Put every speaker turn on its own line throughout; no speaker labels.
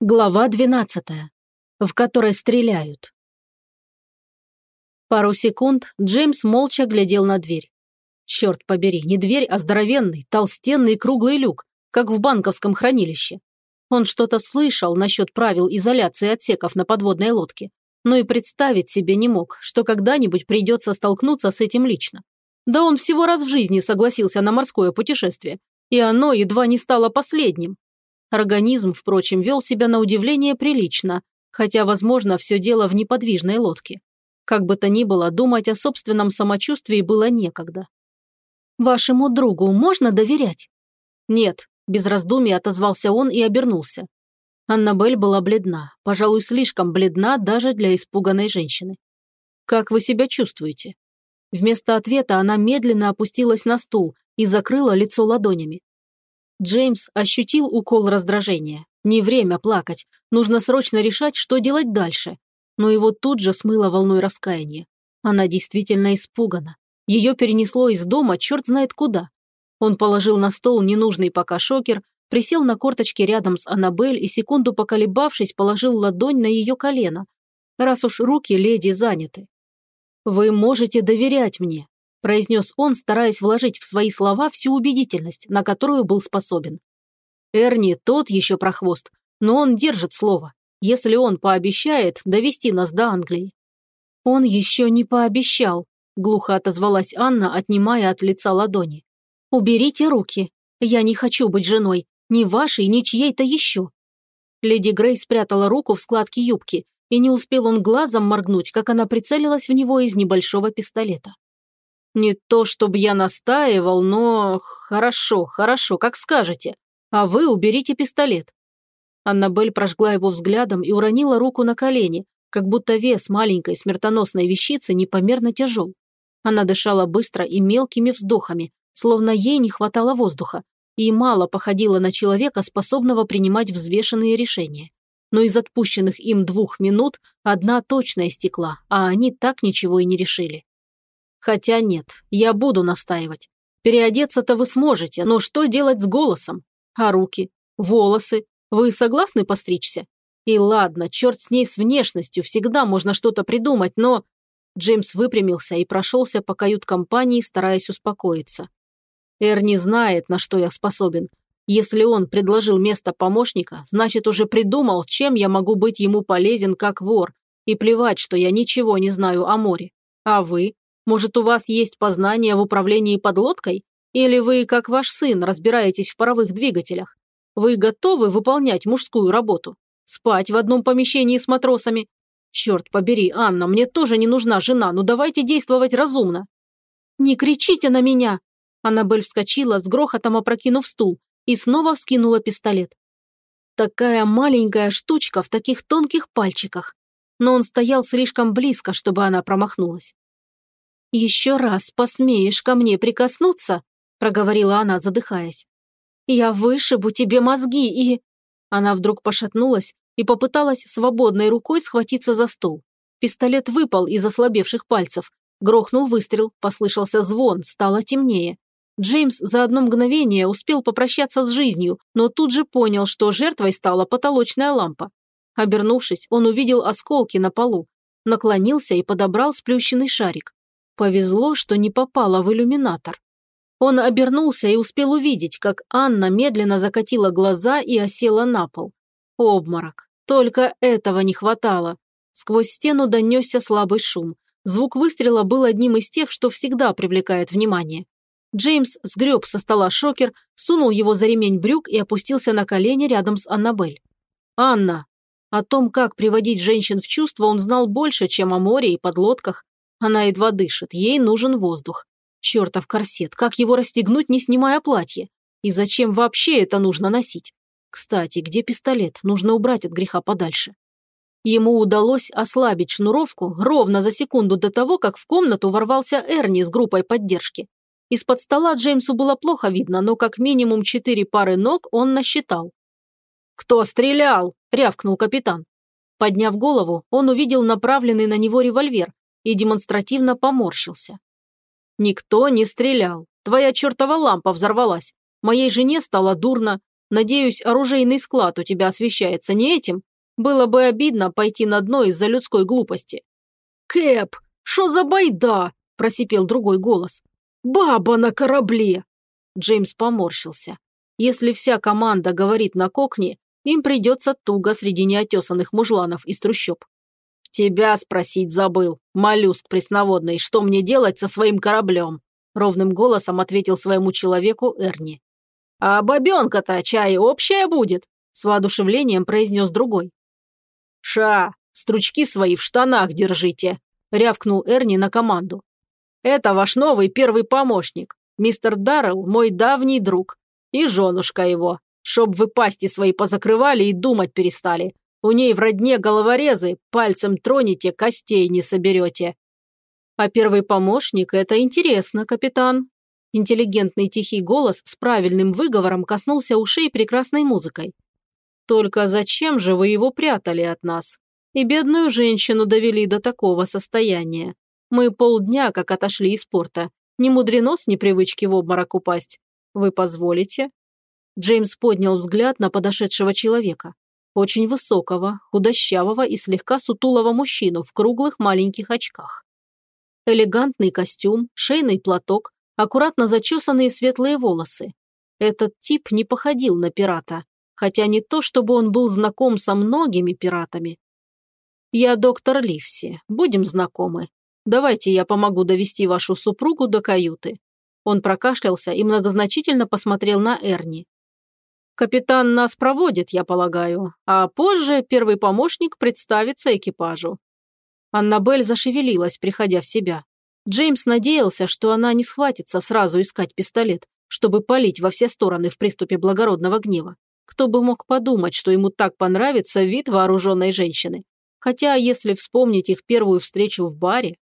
Глава 12, в которой стреляют. Пару секунд Джеймс молча глядел на дверь. Черт побери, не дверь, а здоровенный, толстенный круглый люк, как в банковском хранилище. Он что-то слышал насчет правил изоляции отсеков на подводной лодке, но и представить себе не мог, что когда-нибудь придется столкнуться с этим лично. Да он всего раз в жизни согласился на морское путешествие, и оно едва не стало последним, Организм, впрочем, вел себя на удивление прилично, хотя, возможно, все дело в неподвижной лодке. Как бы то ни было, думать о собственном самочувствии было некогда. «Вашему другу можно доверять?» «Нет», – без раздумий отозвался он и обернулся. Аннабель была бледна, пожалуй, слишком бледна даже для испуганной женщины. «Как вы себя чувствуете?» Вместо ответа она медленно опустилась на стул и закрыла лицо ладонями. Джеймс ощутил укол раздражения. Не время плакать, нужно срочно решать, что делать дальше. Но его тут же смыло волной раскаяния. Она действительно испугана. Ее перенесло из дома черт знает куда. Он положил на стол ненужный пока шокер, присел на корточки рядом с Аннабель и, секунду поколебавшись, положил ладонь на ее колено, раз уж руки леди заняты. «Вы можете доверять мне произнес он, стараясь вложить в свои слова всю убедительность, на которую был способен. Эрни тот еще прохвост, но он держит слово, если он пообещает довести нас до Англии. Он еще не пообещал, глухо отозвалась Анна, отнимая от лица ладони. «Уберите руки. Я не хочу быть женой. Ни вашей, ни чьей-то еще». Леди Грей спрятала руку в складке юбки, и не успел он глазом моргнуть, как она прицелилась в него из небольшого пистолета. Не то, чтобы я настаивал, но... Хорошо, хорошо, как скажете. А вы уберите пистолет». Аннабель прожгла его взглядом и уронила руку на колени, как будто вес маленькой смертоносной вещицы непомерно тяжел. Она дышала быстро и мелкими вздохами, словно ей не хватало воздуха, и мало походила на человека, способного принимать взвешенные решения. Но из отпущенных им двух минут одна точно истекла, а они так ничего и не решили. Хотя нет, я буду настаивать. Переодеться-то вы сможете, но что делать с голосом? А руки? Волосы? Вы согласны постричься? И ладно, черт с ней с внешностью, всегда можно что-то придумать, но... Джеймс выпрямился и прошелся по кают-компании, стараясь успокоиться. Эрни знает, на что я способен. Если он предложил место помощника, значит, уже придумал, чем я могу быть ему полезен как вор. И плевать, что я ничего не знаю о море. А вы? Может, у вас есть познания в управлении подлодкой? Или вы, как ваш сын, разбираетесь в паровых двигателях? Вы готовы выполнять мужскую работу? Спать в одном помещении с матросами? Черт побери, Анна, мне тоже не нужна жена, ну давайте действовать разумно. Не кричите на меня! Аннабель вскочила, с грохотом опрокинув стул, и снова вскинула пистолет. Такая маленькая штучка в таких тонких пальчиках. Но он стоял слишком близко, чтобы она промахнулась. «Еще раз посмеешь ко мне прикоснуться», – проговорила она, задыхаясь. «Я вышибу тебе мозги и...» Она вдруг пошатнулась и попыталась свободной рукой схватиться за стул. Пистолет выпал из ослабевших пальцев. Грохнул выстрел, послышался звон, стало темнее. Джеймс за одно мгновение успел попрощаться с жизнью, но тут же понял, что жертвой стала потолочная лампа. Обернувшись, он увидел осколки на полу, наклонился и подобрал сплющенный шарик. Повезло, что не попала в иллюминатор. Он обернулся и успел увидеть, как Анна медленно закатила глаза и осела на пол. Обморок. Только этого не хватало. Сквозь стену донесся слабый шум. Звук выстрела был одним из тех, что всегда привлекает внимание. Джеймс сгреб со стола шокер, сунул его за ремень брюк и опустился на колени рядом с Аннабель. «Анна!» О том, как приводить женщин в чувство, он знал больше, чем о море и подлодках, она едва дышит, ей нужен воздух. Чертов корсет, как его расстегнуть, не снимая платье? И зачем вообще это нужно носить? Кстати, где пистолет? Нужно убрать от греха подальше. Ему удалось ослабить шнуровку ровно за секунду до того, как в комнату ворвался Эрни с группой поддержки. Из-под стола Джеймсу было плохо видно, но как минимум четыре пары ног он насчитал. «Кто стрелял?» – рявкнул капитан. Подняв голову, он увидел направленный на него револьвер, и демонстративно поморщился. «Никто не стрелял. Твоя чертова лампа взорвалась. Моей жене стало дурно. Надеюсь, оружейный склад у тебя освещается не этим? Было бы обидно пойти на дно из-за людской глупости». «Кэп, что за байда?» – просипел другой голос. «Баба на корабле!» Джеймс поморщился. Если вся команда говорит на кокне, им придется туго среди неотесанных мужланов из трущоб. «Тебя спросить забыл, моллюск пресноводный, что мне делать со своим кораблем?» Ровным голосом ответил своему человеку Эрни. «А бабенка-то чай общая будет?» С воодушевлением произнес другой. «Ша, стручки свои в штанах держите!» рявкнул Эрни на команду. «Это ваш новый первый помощник. Мистер Даррелл – мой давний друг. И женушка его. Чтоб вы пасти свои позакрывали и думать перестали. У ней в родне головорезы, пальцем тронете, костей не соберете». «А первый помощник – это интересно, капитан». Интеллигентный тихий голос с правильным выговором коснулся ушей прекрасной музыкой. «Только зачем же вы его прятали от нас? И бедную женщину довели до такого состояния. Мы полдня как отошли из порта. Не мудрено с непривычки в обморок упасть. Вы позволите?» Джеймс поднял взгляд на подошедшего человека. Очень высокого, худощавого и слегка сутулого мужчину в круглых маленьких очках. Элегантный костюм, шейный платок, аккуратно зачесанные светлые волосы. Этот тип не походил на пирата, хотя не то, чтобы он был знаком со многими пиратами. «Я доктор Ливси, будем знакомы. Давайте я помогу довести вашу супругу до каюты». Он прокашлялся и многозначительно посмотрел на Эрни. «Капитан нас проводит, я полагаю, а позже первый помощник представится экипажу». Аннабель зашевелилась, приходя в себя. Джеймс надеялся, что она не схватится сразу искать пистолет, чтобы палить во все стороны в приступе благородного гнева. Кто бы мог подумать, что ему так понравится вид вооруженной женщины. Хотя, если вспомнить их первую встречу в баре,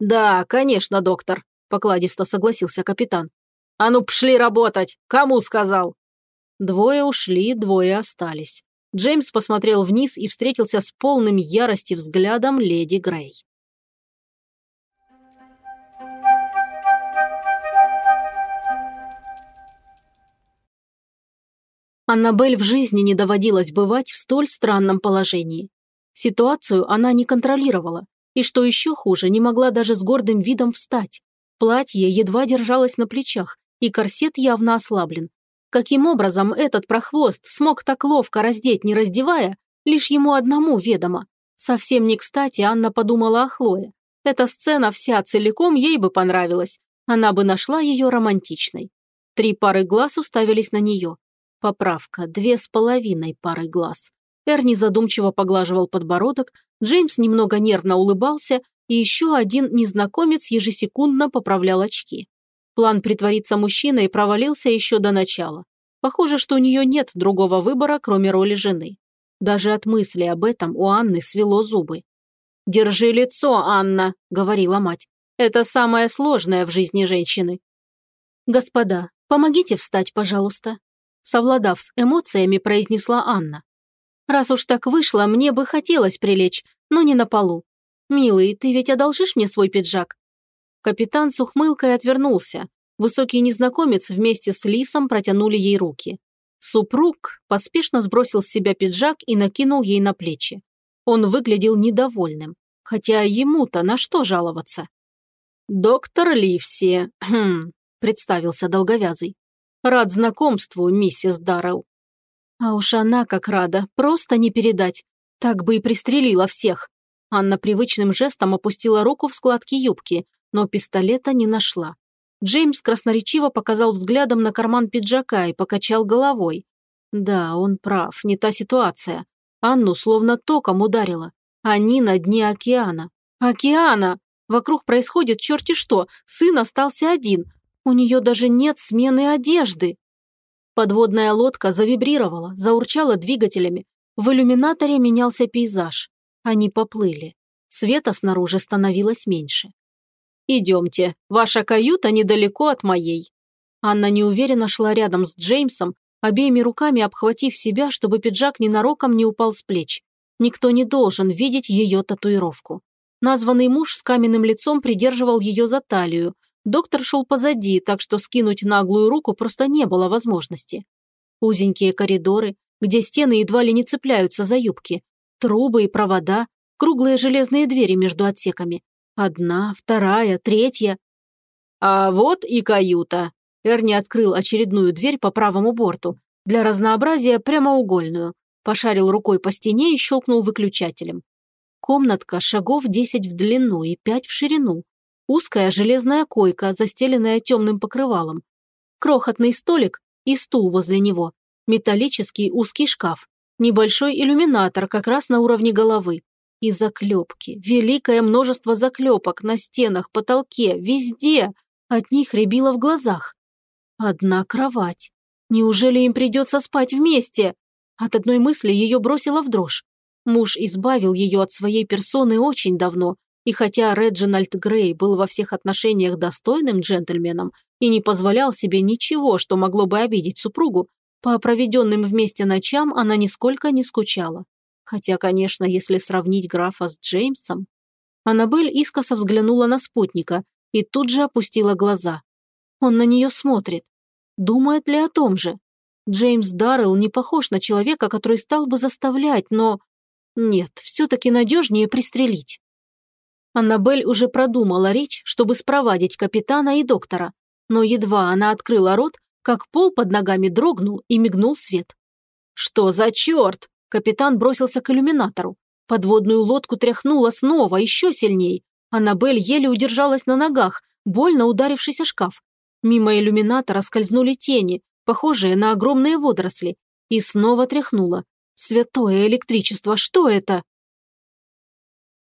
«Да, конечно, доктор», – покладисто согласился капитан. «А ну, пшли работать! Кому сказал?» Двое ушли, двое остались. Джеймс посмотрел вниз и встретился с полным ярости взглядом леди Грей. Аннабель в жизни не доводилось бывать в столь странном положении. Ситуацию она не контролировала, и что еще хуже, не могла даже с гордым видом встать. Платье едва держалось на плечах, и корсет явно ослаблен. Каким образом этот прохвост смог так ловко раздеть, не раздевая, лишь ему одному ведомо. Совсем не кстати Анна подумала о Хлое. Эта сцена вся целиком ей бы понравилась. Она бы нашла ее романтичной. Три пары глаз уставились на нее. Поправка, две с половиной пары глаз. Эрни задумчиво поглаживал подбородок, Джеймс немного нервно улыбался, и еще один незнакомец ежесекундно поправлял очки. План притвориться мужчиной провалился еще до начала. Похоже, что у нее нет другого выбора, кроме роли жены. Даже от мысли об этом у Анны свело зубы. «Держи лицо, Анна», – говорила мать. «Это самое сложное в жизни женщины». «Господа, помогите встать, пожалуйста», – совладав с эмоциями, произнесла Анна. Раз уж так вышло, мне бы хотелось прилечь, но не на полу. Милый, ты ведь одолжишь мне свой пиджак?» Капитан с ухмылкой отвернулся. Высокий незнакомец вместе с Лисом протянули ей руки. Супруг поспешно сбросил с себя пиджак и накинул ей на плечи. Он выглядел недовольным. Хотя ему-то на что жаловаться? «Доктор Ливси», хм, представился долговязый. «Рад знакомству, миссис Даррелл». А уж она как рада, просто не передать. Так бы и пристрелила всех. Анна привычным жестом опустила руку в складки юбки, но пистолета не нашла. Джеймс красноречиво показал взглядом на карман пиджака и покачал головой. Да, он прав, не та ситуация. Анну словно током ударило. Они на дне океана. Океана! Вокруг происходит черти что, сын остался один. У нее даже нет смены одежды. Подводная лодка завибрировала, заурчала двигателями. В иллюминаторе менялся пейзаж. Они поплыли. Света снаружи становилось меньше. «Идемте, ваша каюта недалеко от моей». Анна неуверенно шла рядом с Джеймсом, обеими руками обхватив себя, чтобы пиджак ненароком не упал с плеч. Никто не должен видеть ее татуировку. Названный муж с каменным лицом придерживал ее за талию, Доктор шел позади, так что скинуть наглую руку просто не было возможности. Узенькие коридоры, где стены едва ли не цепляются за юбки, трубы и провода, круглые железные двери между отсеками. Одна, вторая, третья. А вот и каюта. Эрни открыл очередную дверь по правому борту, для разнообразия прямоугольную, пошарил рукой по стене и щелкнул выключателем. Комнатка шагов 10 в длину и 5 в ширину. Узкая железная койка, застеленная темным покрывалом. Крохотный столик и стул возле него. Металлический узкий шкаф. Небольшой иллюминатор как раз на уровне головы. И заклепки. Великое множество заклепок на стенах, потолке, везде. От них рябило в глазах. Одна кровать. Неужели им придется спать вместе? От одной мысли ее бросило в дрожь. Муж избавил ее от своей персоны очень давно, и хотя Реджинальд Грей был во всех отношениях достойным джентльменом и не позволял себе ничего, что могло бы обидеть супругу, по проведенным вместе ночам она нисколько не скучала. Хотя, конечно, если сравнить графа с Джеймсом... Аннабель искоса взглянула на спутника и тут же опустила глаза. Он на нее смотрит. Думает ли о том же? Джеймс Даррелл не похож на человека, который стал бы заставлять, но... Нет, все-таки надежнее пристрелить. Аннабель уже продумала речь, чтобы спровадить капитана и доктора, но едва она открыла рот, как пол под ногами дрогнул и мигнул свет. «Что за черт?» Капитан бросился к иллюминатору. Подводную лодку тряхнуло снова, еще сильней. Аннабель еле удержалась на ногах, больно ударившись о шкаф. Мимо иллюминатора скользнули тени, похожие на огромные водоросли, и снова тряхнуло. «Святое электричество, что это?»